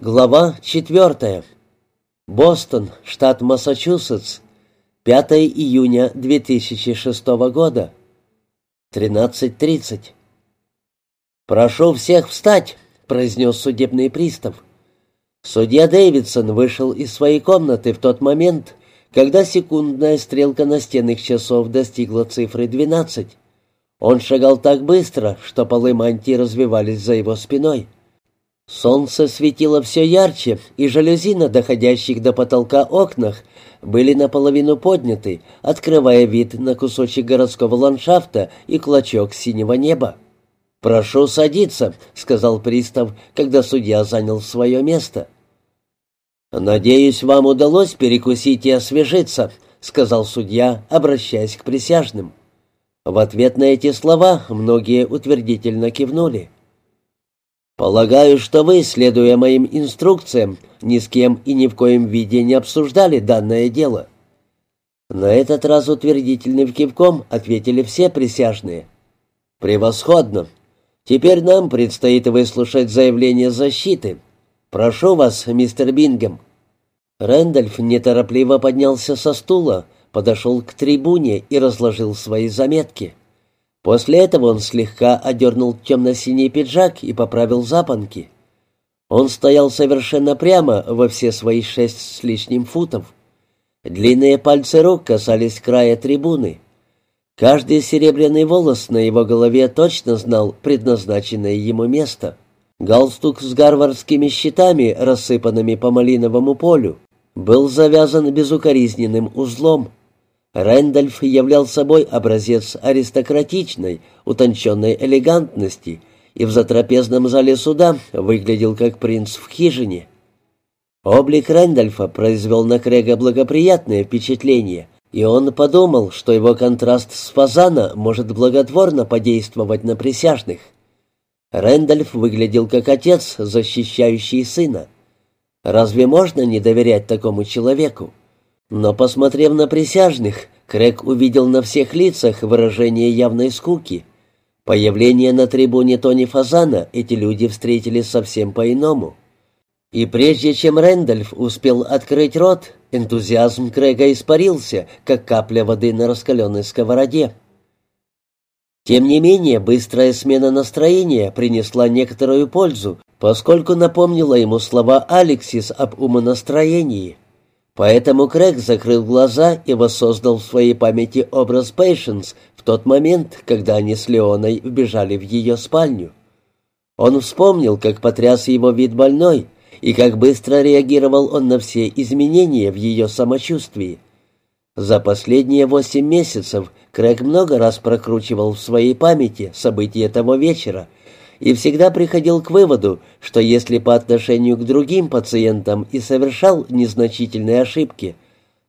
Глава четвертая. Бостон, штат Массачусетс. 5 июня 2006 года. 13.30. «Прошу всех встать», — произнес судебный пристав. Судья Дэвидсон вышел из своей комнаты в тот момент, когда секундная стрелка настенных часов достигла цифры 12. Он шагал так быстро, что полы мантии развивались за его спиной. Солнце светило все ярче, и жалюзи на доходящих до потолка окнах были наполовину подняты, открывая вид на кусочек городского ландшафта и клочок синего неба. «Прошу садиться», — сказал пристав, когда судья занял свое место. «Надеюсь, вам удалось перекусить и освежиться», — сказал судья, обращаясь к присяжным. В ответ на эти слова многие утвердительно кивнули. «Полагаю, что вы, следуя моим инструкциям, ни с кем и ни в коем виде не обсуждали данное дело». На этот раз утвердительным кивком ответили все присяжные. «Превосходно. Теперь нам предстоит выслушать заявление защиты. Прошу вас, мистер Бингем». Рэндальф неторопливо поднялся со стула, подошел к трибуне и разложил свои заметки. После этого он слегка одернул темно-синий пиджак и поправил запонки. Он стоял совершенно прямо во все свои шесть с лишним футов. Длинные пальцы рук касались края трибуны. Каждый серебряный волос на его голове точно знал предназначенное ему место. Галстук с гарвардскими щитами, рассыпанными по малиновому полю, был завязан безукоризненным узлом. Рэндальф являл собой образец аристократичной, утонченной элегантности и в затрапезном зале суда выглядел как принц в хижине. Облик Рэндальфа произвел на Крега благоприятное впечатление, и он подумал, что его контраст с Фазана может благотворно подействовать на присяжных. Рэндальф выглядел как отец, защищающий сына. Разве можно не доверять такому человеку? Но, посмотрев на присяжных, Крэг увидел на всех лицах выражение явной скуки. Появление на трибуне Тони Фазана эти люди встретили совсем по-иному. И прежде чем Рэндальф успел открыть рот, энтузиазм Крэга испарился, как капля воды на раскаленной сковороде. Тем не менее, быстрая смена настроения принесла некоторую пользу, поскольку напомнила ему слова Алексис об умонастроении — Поэтому Крэг закрыл глаза и воссоздал в своей памяти образ Пейшенс в тот момент, когда они с Леоной вбежали в ее спальню. Он вспомнил, как потряс его вид больной, и как быстро реагировал он на все изменения в ее самочувствии. За последние восемь месяцев Крэг много раз прокручивал в своей памяти события того вечера, и всегда приходил к выводу, что если по отношению к другим пациентам и совершал незначительные ошибки,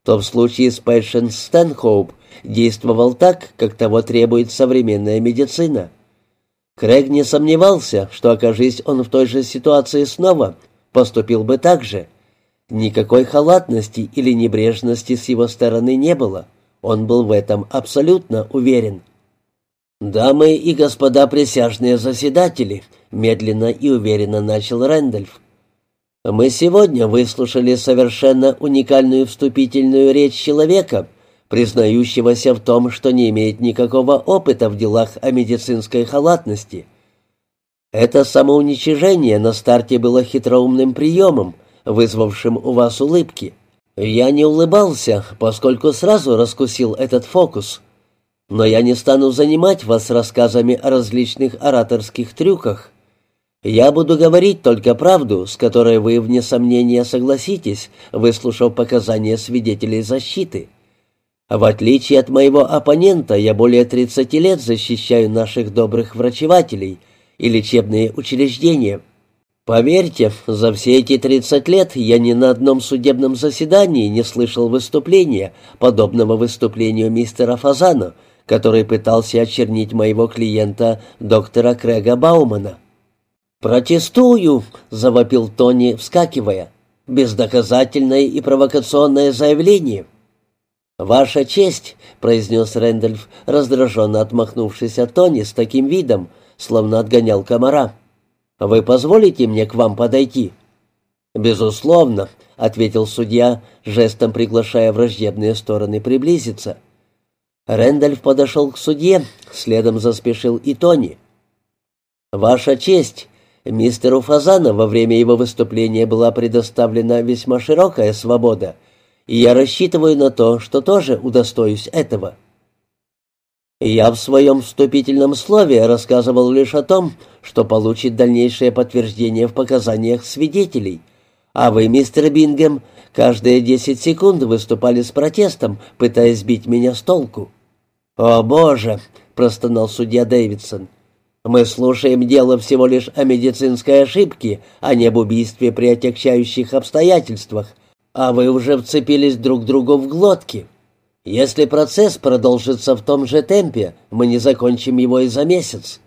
то в случае с Пэшен Стэнхоуп действовал так, как того требует современная медицина. Крэг не сомневался, что, окажись он в той же ситуации снова, поступил бы так же. Никакой халатности или небрежности с его стороны не было. Он был в этом абсолютно уверен. «Дамы и господа присяжные заседатели», — медленно и уверенно начал Рэндольф. «Мы сегодня выслушали совершенно уникальную вступительную речь человека, признающегося в том, что не имеет никакого опыта в делах о медицинской халатности. Это самоуничижение на старте было хитроумным приемом, вызвавшим у вас улыбки. Я не улыбался, поскольку сразу раскусил этот фокус». Но я не стану занимать вас рассказами о различных ораторских трюках. Я буду говорить только правду, с которой вы, вне сомнения, согласитесь, выслушав показания свидетелей защиты. В отличие от моего оппонента, я более 30 лет защищаю наших добрых врачевателей и лечебные учреждения. Поверьте, за все эти 30 лет я ни на одном судебном заседании не слышал выступления, подобного выступлению мистера Фазана, который пытался очернить моего клиента, доктора Крэга Баумана. «Протестую!» — завопил Тони, вскакивая. «Бездоказательное и провокационное заявление». «Ваша честь», — произнес Рэндольф, раздраженно отмахнувшись от Тони с таким видом, словно отгонял комара. «Вы позволите мне к вам подойти?» «Безусловно», — ответил судья, жестом приглашая враждебные стороны приблизиться. Рэндальф подошел к судье, следом заспешил и Тони. «Ваша честь, мистеру Фазана во время его выступления была предоставлена весьма широкая свобода, и я рассчитываю на то, что тоже удостоюсь этого». Я в своем вступительном слове рассказывал лишь о том, что получит дальнейшее подтверждение в показаниях свидетелей, а вы, мистер Бингем, каждые десять секунд выступали с протестом, пытаясь сбить меня с толку. «О, Боже!» — простонал судья Дэвидсон. «Мы слушаем дело всего лишь о медицинской ошибке, а не об убийстве при отягчающих обстоятельствах, а вы уже вцепились друг другу в глотки». Если процесс продолжится в том же темпе, мы не закончим его и за месяц».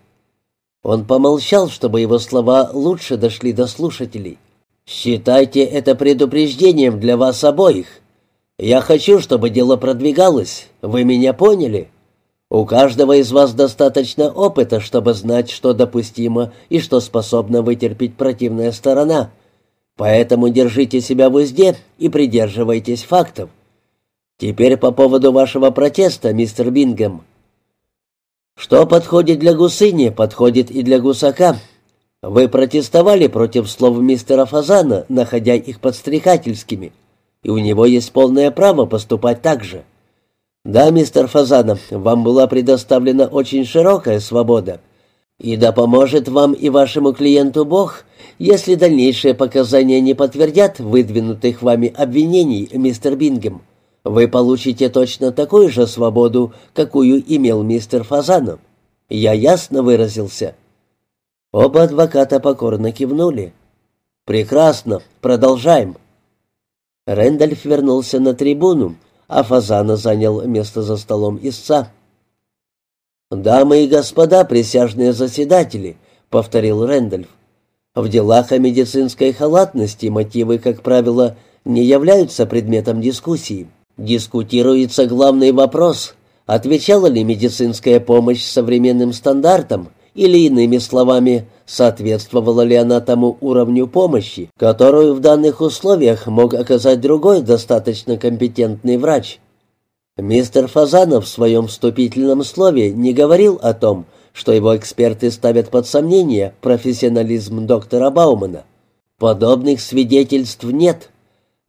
Он помолчал, чтобы его слова лучше дошли до слушателей. «Считайте это предупреждением для вас обоих. Я хочу, чтобы дело продвигалось. Вы меня поняли? У каждого из вас достаточно опыта, чтобы знать, что допустимо и что способна вытерпеть противная сторона. Поэтому держите себя в узде и придерживайтесь фактов. Теперь по поводу вашего протеста, мистер Бингем. Что подходит для гусыни, подходит и для гусака. Вы протестовали против слов мистера Фазана, находя их подстрекательскими, и у него есть полное право поступать так же. Да, мистер Фазанов, вам была предоставлена очень широкая свобода, и да поможет вам и вашему клиенту Бог, если дальнейшие показания не подтвердят выдвинутых вами обвинений, мистер Бингем вы получите точно такую же свободу, какую имел мистер Фазанов. Я ясно выразился». Оба адвоката покорно кивнули. «Прекрасно. Продолжаем». Рэндальф вернулся на трибуну, а Фазана занял место за столом истца. «Дамы и господа присяжные заседатели», — повторил Рэндальф, — «в делах о медицинской халатности мотивы, как правило, не являются предметом дискуссии. Дискутируется главный вопрос, отвечала ли медицинская помощь современным стандартам или, иными словами, соответствовала ли она тому уровню помощи, которую в данных условиях мог оказать другой достаточно компетентный врач. Мистер Фазанов в своем вступительном слове не говорил о том, что его эксперты ставят под сомнение профессионализм доктора Баумана. Подобных свидетельств нет.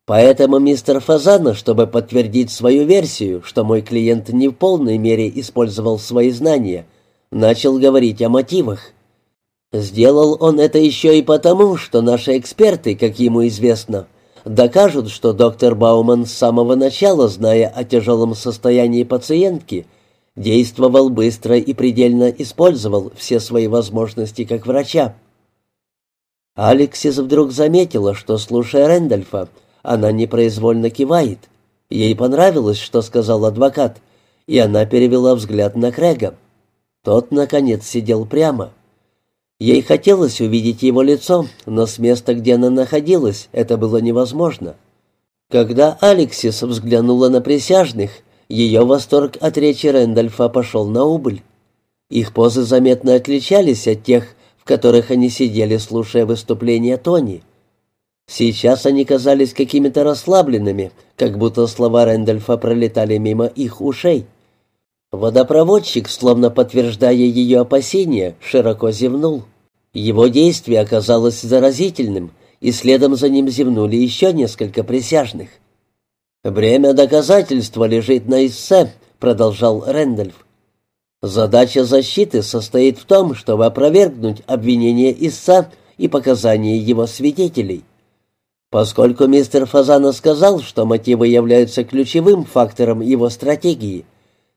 Поэтому мистер Фазана, чтобы подтвердить свою версию, что мой клиент не в полной мере использовал свои знания, начал говорить о мотивах. Сделал он это еще и потому, что наши эксперты, как ему известно, докажут, что доктор Бауман с самого начала, зная о тяжелом состоянии пациентки, действовал быстро и предельно использовал все свои возможности как врача. Алексис вдруг заметила, что, слушая Рэндольфа, она непроизвольно кивает. Ей понравилось, что сказал адвокат, и она перевела взгляд на Крэга. Тот, наконец, сидел прямо. Ей хотелось увидеть его лицо, но с места, где она находилась, это было невозможно. Когда Алексис взглянула на присяжных, ее восторг от речи Рэндольфа пошел на убыль. Их позы заметно отличались от тех, в которых они сидели, слушая выступление Тони. Сейчас они казались какими-то расслабленными, как будто слова Рэндольфа пролетали мимо их ушей. Водопроводчик, словно подтверждая ее опасения, широко зевнул. Его действие оказалось заразительным, и следом за ним зевнули еще несколько присяжных. «Бремя доказательства лежит на истце», — продолжал Рэндольф. «Задача защиты состоит в том, чтобы опровергнуть обвинение истца и показания его свидетелей». Поскольку мистер Фазана сказал, что мотивы являются ключевым фактором его стратегии,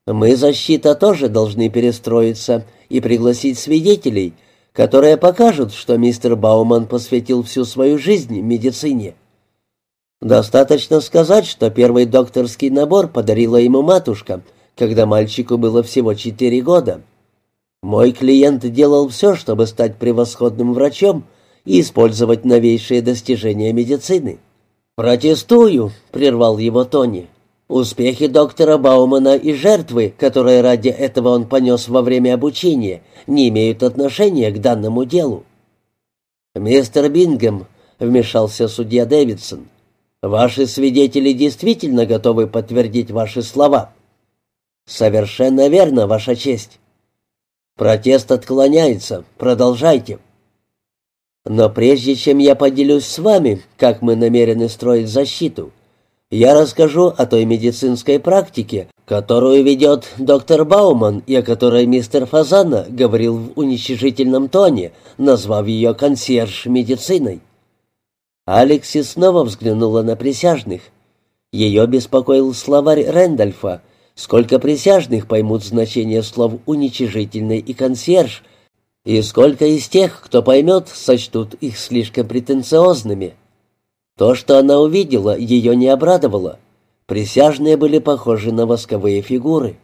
мы, защита, тоже должны перестроиться и пригласить свидетелей, которые покажут, что мистер Бауман посвятил всю свою жизнь медицине. Достаточно сказать, что первый докторский набор подарила ему матушка, когда мальчику было всего четыре года. Мой клиент делал все, чтобы стать превосходным врачом, и использовать новейшие достижения медицины. «Протестую», — прервал его Тони. «Успехи доктора Баумана и жертвы, которые ради этого он понес во время обучения, не имеют отношения к данному делу». «Мистер Бингем, — вмешался судья Дэвидсон. «Ваши свидетели действительно готовы подтвердить ваши слова?» «Совершенно верно, Ваша честь». «Протест отклоняется. Продолжайте». «Но прежде чем я поделюсь с вами, как мы намерены строить защиту, я расскажу о той медицинской практике, которую ведет доктор Бауман и о которой мистер Фазана говорил в уничижительном тоне, назвав ее консьерж медициной. Алекси снова взглянула на присяжных. Ее беспокоил словарь Рэндольфа, сколько присяжных поймут значение слов «уничижительный» и «консьерж», и сколько из тех, кто поймет, сочтут их слишком претенциозными. То, что она увидела, ее не обрадовало. Присяжные были похожи на восковые фигуры.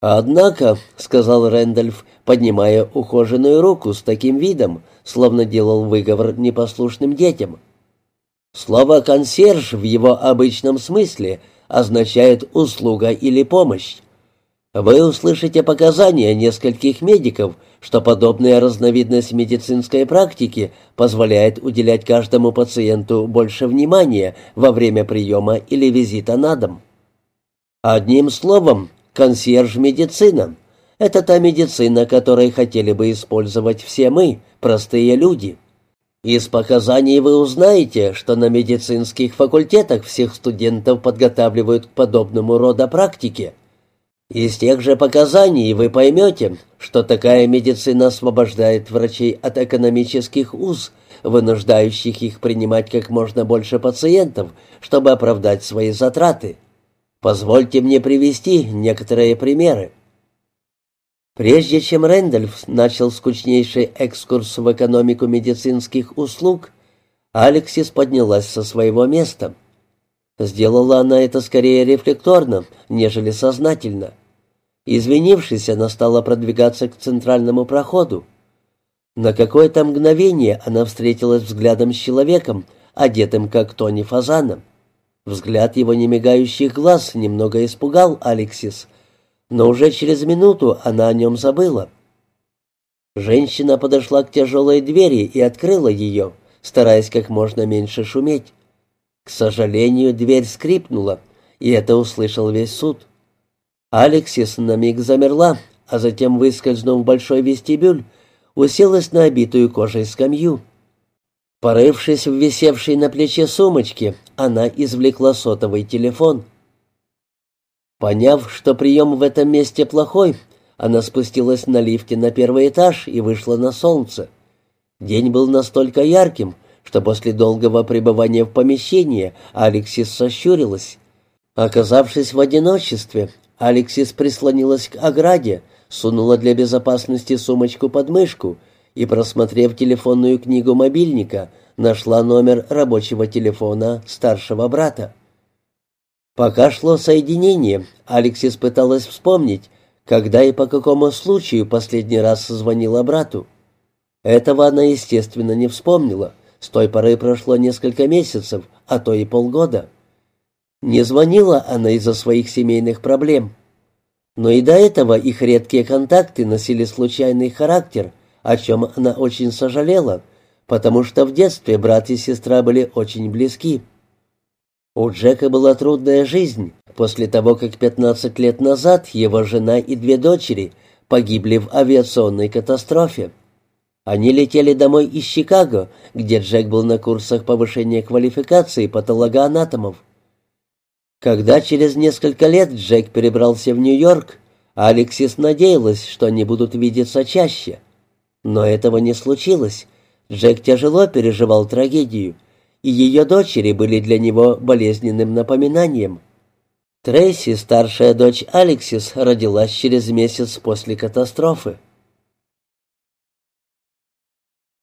«Однако», — сказал Рэндольф, поднимая ухоженную руку с таким видом, словно делал выговор непослушным детям, «слово «консьерж» в его обычном смысле означает «услуга» или «помощь». Вы услышите показания нескольких медиков, что подобная разновидность медицинской практики позволяет уделять каждому пациенту больше внимания во время приема или визита на дом. Одним словом, консьерж-медицина – это та медицина, которой хотели бы использовать все мы, простые люди. Из показаний вы узнаете, что на медицинских факультетах всех студентов подготавливают к подобному рода практике – из тех же показаний вы поймете, что такая медицина освобождает врачей от экономических уз, вынуждающих их принимать как можно больше пациентов, чтобы оправдать свои затраты. Позвольте мне привести некоторые примеры. Прежде чем Рэндольф начал скучнейший экскурс в экономику медицинских услуг, Алексис поднялась со своего места. Сделала она это скорее рефлекторно, нежели сознательно. Извинившись, она стала продвигаться к центральному проходу. На какое-то мгновение она встретилась взглядом с человеком, одетым как Тони Фазана. Взгляд его немигающих глаз немного испугал Алексис, но уже через минуту она о нем забыла. Женщина подошла к тяжелой двери и открыла ее, стараясь как можно меньше шуметь. К сожалению, дверь скрипнула, и это услышал весь суд. Алексис на миг замерла, а затем, выскользнув в большой вестибюль, уселась на обитую кожей скамью. Порывшись в висевшей на плече сумочке, она извлекла сотовый телефон. Поняв, что прием в этом месте плохой, она спустилась на лифте на первый этаж и вышла на солнце. День был настолько ярким, что после долгого пребывания в помещении Алексис сощурилась. Оказавшись в одиночестве, Алексис прислонилась к ограде, сунула для безопасности сумочку под мышку и, просмотрев телефонную книгу мобильника, нашла номер рабочего телефона старшего брата. Пока шло соединение, Алексис пыталась вспомнить, когда и по какому случаю последний раз звонила брату. Этого она, естественно, не вспомнила. С той поры прошло несколько месяцев, а то и полгода. Не звонила она из-за своих семейных проблем. Но и до этого их редкие контакты носили случайный характер, о чем она очень сожалела, потому что в детстве брат и сестра были очень близки. У Джека была трудная жизнь после того, как 15 лет назад его жена и две дочери погибли в авиационной катастрофе. Они летели домой из Чикаго, где Джек был на курсах повышения квалификации патологоанатомов. Когда через несколько лет Джек перебрался в Нью-Йорк, Алексис надеялась, что они будут видеться чаще. Но этого не случилось. Джек тяжело переживал трагедию, и ее дочери были для него болезненным напоминанием. Трейси, старшая дочь Алексис, родилась через месяц после катастрофы.